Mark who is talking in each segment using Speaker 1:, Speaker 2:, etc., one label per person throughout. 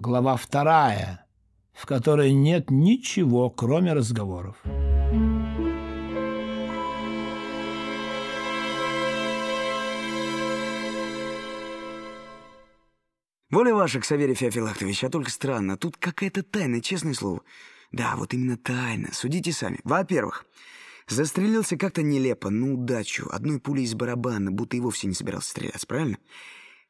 Speaker 1: глава вторая, в которой нет ничего, кроме разговоров.
Speaker 2: Воля ваша, Ксаверий Феофилактович, а только странно. Тут какая-то тайна, честное слово. Да, вот именно тайна. Судите сами. Во-первых, застрелился как-то нелепо, на удачу, одной пулей из барабана, будто и вовсе не собирался стреляться, правильно?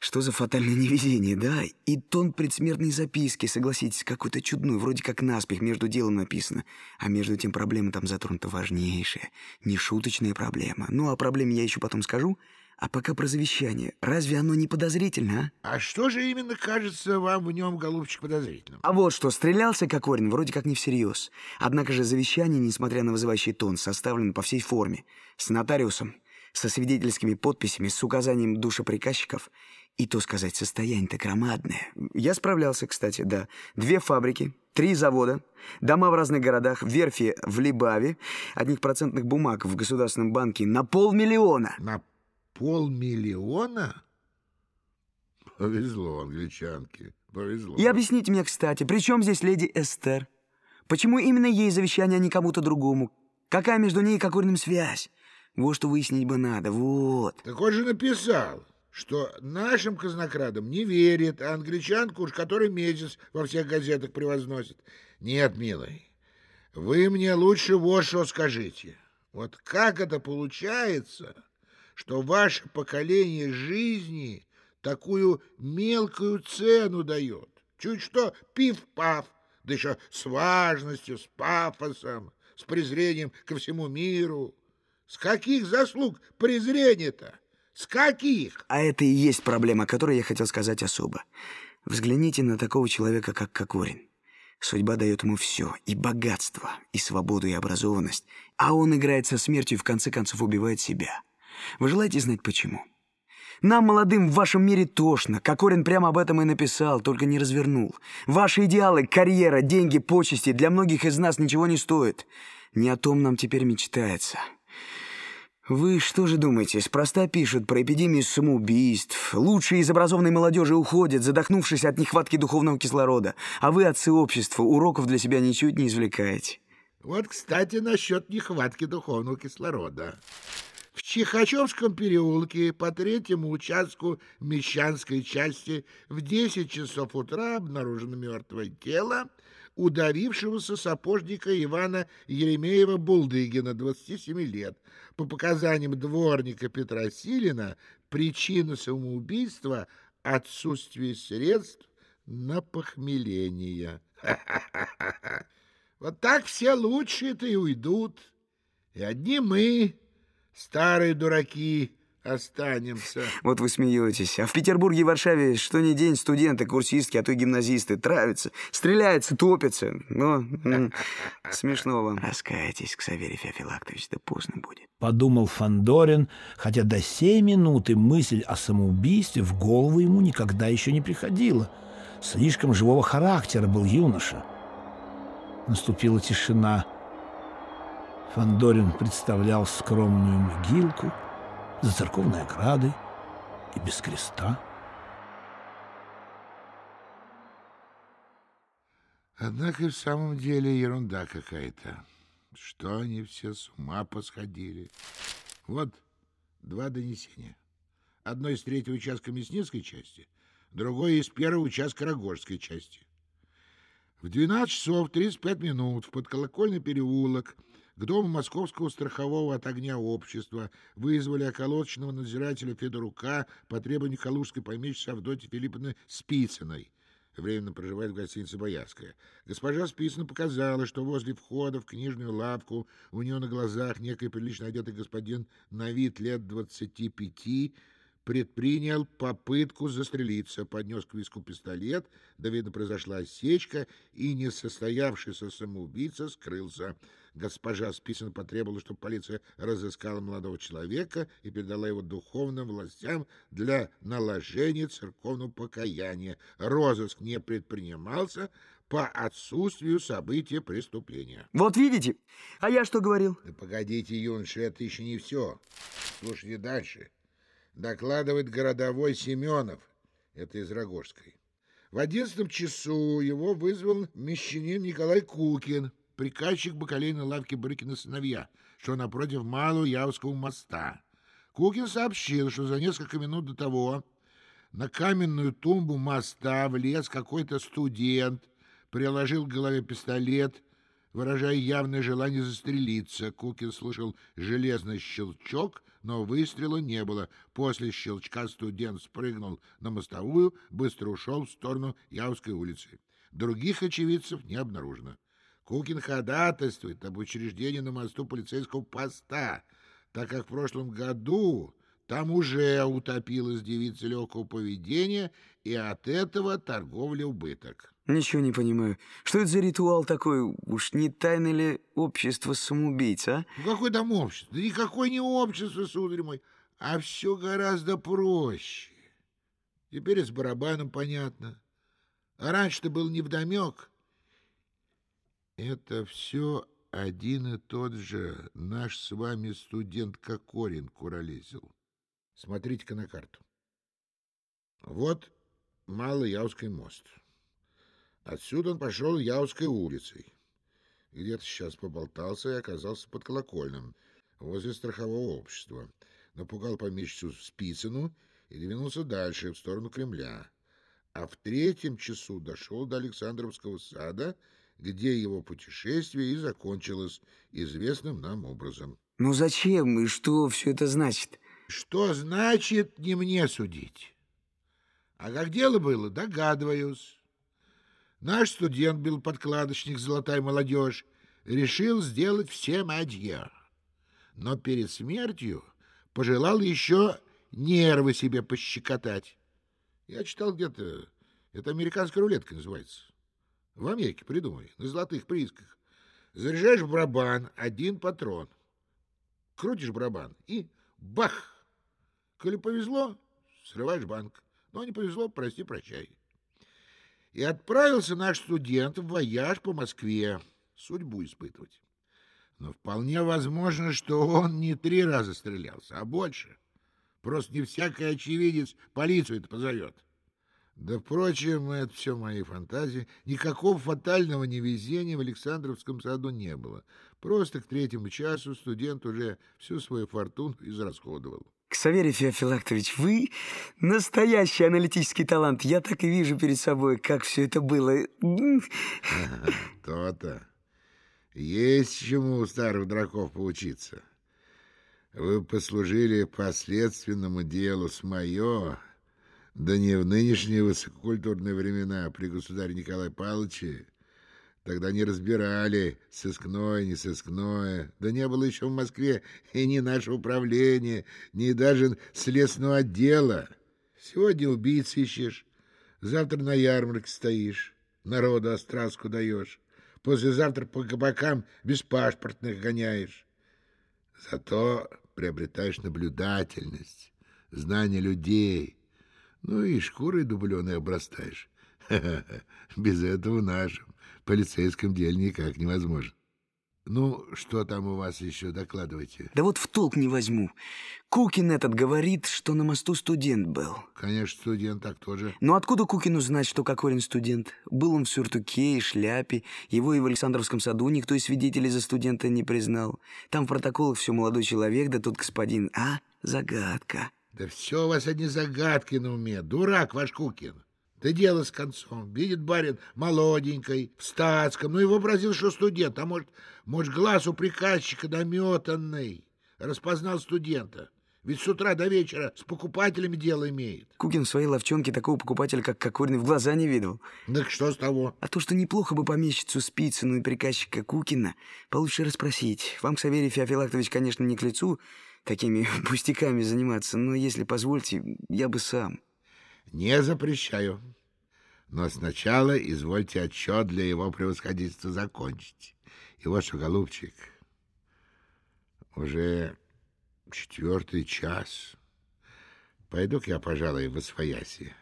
Speaker 2: Что за фатальное невезение, да? И тон предсмертной записки, согласитесь, какой-то чудной, вроде как наспех, между делом написано. А между тем проблема там затронута важнейшая, нешуточная проблема. Ну, о проблеме я еще потом скажу. А пока про завещание. Разве оно не подозрительно,
Speaker 3: а? А что же именно кажется вам в нем, голубчик, подозрительным?
Speaker 2: А вот что, стрелялся Кокорин вроде как не всерьез. Однако же завещание, несмотря на вызывающий тон, составлено по всей форме. С нотариусом, со свидетельскими подписями, с указанием душеприказчиков. И то сказать, состояние-то громадное. Я справлялся, кстати, да. Две фабрики, три завода, дома в разных городах, верфи в Либаве, одних процентных бумаг в Государственном банке на полмиллиона.
Speaker 3: На полмиллиона? Повезло англичанке, повезло.
Speaker 2: И объясните мне, кстати, при чем здесь леди Эстер? Почему именно ей завещание, а не кому-то другому? Какая между ней и Кокориным связь? Вот что выяснить бы надо, вот.
Speaker 3: Так он же написал, что нашим казнокрадам не верит, а англичанку уж который месяц во всех газетах превозносит. Нет, милый, вы мне лучше вот что скажите. Вот как это получается что ваше поколение жизни такую мелкую цену дает. Чуть что пив-пав, да еще с важностью, с пафосом, с презрением ко всему миру. С каких заслуг презрение-то? С каких?
Speaker 2: А это и есть проблема, о которой я хотел сказать особо. Взгляните на такого человека, как Кокорин. Судьба дает ему все, и богатство, и свободу, и образованность, а он играет со смертью и в конце концов убивает себя. Вы желаете знать почему? Нам, молодым, в вашем мире тошно. Кокорин прямо об этом и написал, только не развернул. Ваши идеалы, карьера, деньги, почести для многих из нас ничего не стоят. Не о том нам теперь мечтается. Вы что же думаете, спроста пишут про эпидемию самоубийств. Лучшие из образованной молодежи уходят, задохнувшись от нехватки духовного кислорода. А вы, отцы общества, уроков для себя ничуть не извлекаете.
Speaker 3: Вот, кстати, насчет нехватки духовного кислорода. В Чихачевском переулке по третьему участку Мещанской части в 10 часов утра обнаружено мертвое тело удавившегося сапожника Ивана Еремеева-Булдыгина, 27 лет. По показаниям дворника Петра Силина, причина самоубийства – отсутствие средств на похмеление. Вот так все лучшие-то и уйдут. И одни мы, Старые дураки останемся.
Speaker 2: Вот вы смеетесь. А в Петербурге и Варшаве что ни день студенты, курсистки, а то и гимназисты травятся, стреляются, топятся. Но смешно вам. Раскайтесь, Ксаверий Феофилактович, да поздно будет.
Speaker 1: Подумал Фандорин, хотя до сей минуты мысль о самоубийстве в голову ему никогда еще не приходила. Слишком живого характера был юноша. Наступила тишина. Фандорин представлял скромную могилку за церковной оградой и без креста.
Speaker 3: Однако в самом деле ерунда какая-то. Что они все с ума посходили. Вот два донесения. Одно из третьего участка Мясницкой части, другое из первого участка Рогожской части. В 12 часов 35 минут в подколокольный переулок – к дому Московского страхового от огня общества вызвали околоточного надзирателя Федорука по требованию калужской помещицы Авдотьи Филипповны Спицыной. Временно проживает в гостинице «Боярская». Госпожа Спицына показала, что возле входа в книжную лавку у нее на глазах некий прилично одетый господин на вид лет двадцати пяти предпринял попытку застрелиться, поднес к виску пистолет, да, видно, произошла осечка, и несостоявшийся самоубийца скрылся. Госпожа Списина потребовала, чтобы полиция разыскала молодого человека и передала его духовным властям для наложения церковного покаяния. Розыск не предпринимался по отсутствию события преступления.
Speaker 2: Вот видите? А я что говорил?
Speaker 3: Да погодите, юноша, это еще не все. Слушайте дальше. Докладывает городовой Семенов, это из Рогожской. В одиннадцатом часу его вызвал мещанин Николай Кукин, приказчик бакалейной лавки Брыкина сыновья, что напротив Малого Явского моста. Кукин сообщил, что за несколько минут до того на каменную тумбу моста влез какой-то студент, приложил к голове пистолет, выражая явное желание застрелиться. Кукин слышал железный щелчок, но выстрела не было. После щелчка студент спрыгнул на мостовую, быстро ушел в сторону Явской улицы. Других очевидцев не обнаружено. Кукин ходатайствует об учреждении на мосту полицейского поста, так как в прошлом году там уже утопилась девица легкого поведения, и от этого торговля убыток.
Speaker 2: Ничего не понимаю. Что это за ритуал такой? Уж не тайна ли общество самоубийц, а?
Speaker 3: Ну, какое там общество? Да никакое не общество, сударь мой, а все гораздо проще. Теперь с барабаном понятно. А раньше-то был невдомек. Это все один и тот же наш с вами студент Кокорин куролесил. Смотрите-ка на карту. Вот Малый Яузский мост. Отсюда он пошел Яузской улицей. Где-то сейчас поболтался и оказался под колокольным, возле страхового общества. Напугал помещицу Спицыну и двинулся дальше, в сторону Кремля. А в третьем часу дошел до Александровского сада, где его путешествие и закончилось известным нам образом.
Speaker 2: Ну зачем и что все это значит?
Speaker 3: Что значит не мне судить? А как дело было, догадываюсь. Наш студент был подкладочник «Золотая молодежь», решил сделать всем адье. Но перед смертью пожелал еще нервы себе пощекотать. Я читал где-то, это американская рулетка называется. В Америке придумали, на золотых приисках. Заряжаешь барабан один патрон, крутишь барабан и бах! Коли повезло, срываешь банк. Но не повезло, прости, прощай. И отправился наш студент в вояж по Москве, судьбу испытывать. Но вполне возможно, что он не три раза стрелялся, а больше. Просто не всякий очевидец полицию это позовет. Да, впрочем, это все мои фантазии. Никакого фатального невезения в Александровском саду не было. Просто к третьему часу студент уже всю свою фортуну израсходовал.
Speaker 2: Ксаверий Феофилактович, вы настоящий аналитический талант. Я так и вижу перед собой, как все это было.
Speaker 3: То-то. Есть чему у старых драков поучиться. Вы послужили последственному делу с мое, да не в нынешние высококультурные времена а при государе Николае Павловиче, Тогда не разбирали, сыскное, не сыскное. Да не было еще в Москве и ни нашего управления, ни даже следственного отдела. Сегодня убийц ищешь, завтра на ярмарке стоишь, народу остраску даешь, послезавтра по кабакам беспашпортных гоняешь. Зато приобретаешь наблюдательность, знание людей, ну и шкурой дубленой обрастаешь. Без этого в нашем полицейском деле никак невозможно. Ну, что там у вас еще, докладывайте.
Speaker 2: Да вот в толк не возьму. Кукин этот говорит, что на мосту студент был.
Speaker 3: Конечно, студент, так тоже.
Speaker 2: Но откуда Кукину знать, что Кокорин студент? Был он в сюртуке и шляпе. Его и в Александровском саду никто из свидетелей за студента не признал. Там в протоколах все молодой человек, да тот господин. А, загадка.
Speaker 3: Да все у вас одни загадки на уме. Дурак ваш Кукин. Да дело с концом. Видит барин молоденькой, в статском, ну и вообразил, что студент, а может, может глаз у приказчика наметанный. Распознал студента. Ведь с утра до вечера с покупателями дело имеет.
Speaker 2: Кукин в своей ловчонке такого покупателя, как Кокорин, в глаза не видел.
Speaker 3: Так что с того?
Speaker 2: А то, что неплохо бы помещицу Спицыну и приказчика Кукина получше расспросить. Вам, Саверий Феофилактович, конечно, не к лицу такими пустяками заниматься, но если позвольте, я бы сам...
Speaker 3: Не запрещаю. Но сначала извольте отчет для его превосходительства закончить. И вот что, голубчик, уже четвертый час. Пойду-ка я, пожалуй, в Освояси,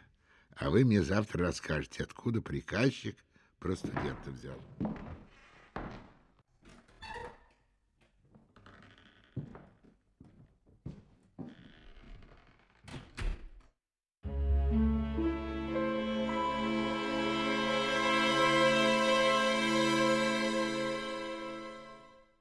Speaker 3: а вы мне завтра расскажете, откуда приказчик про студента взял.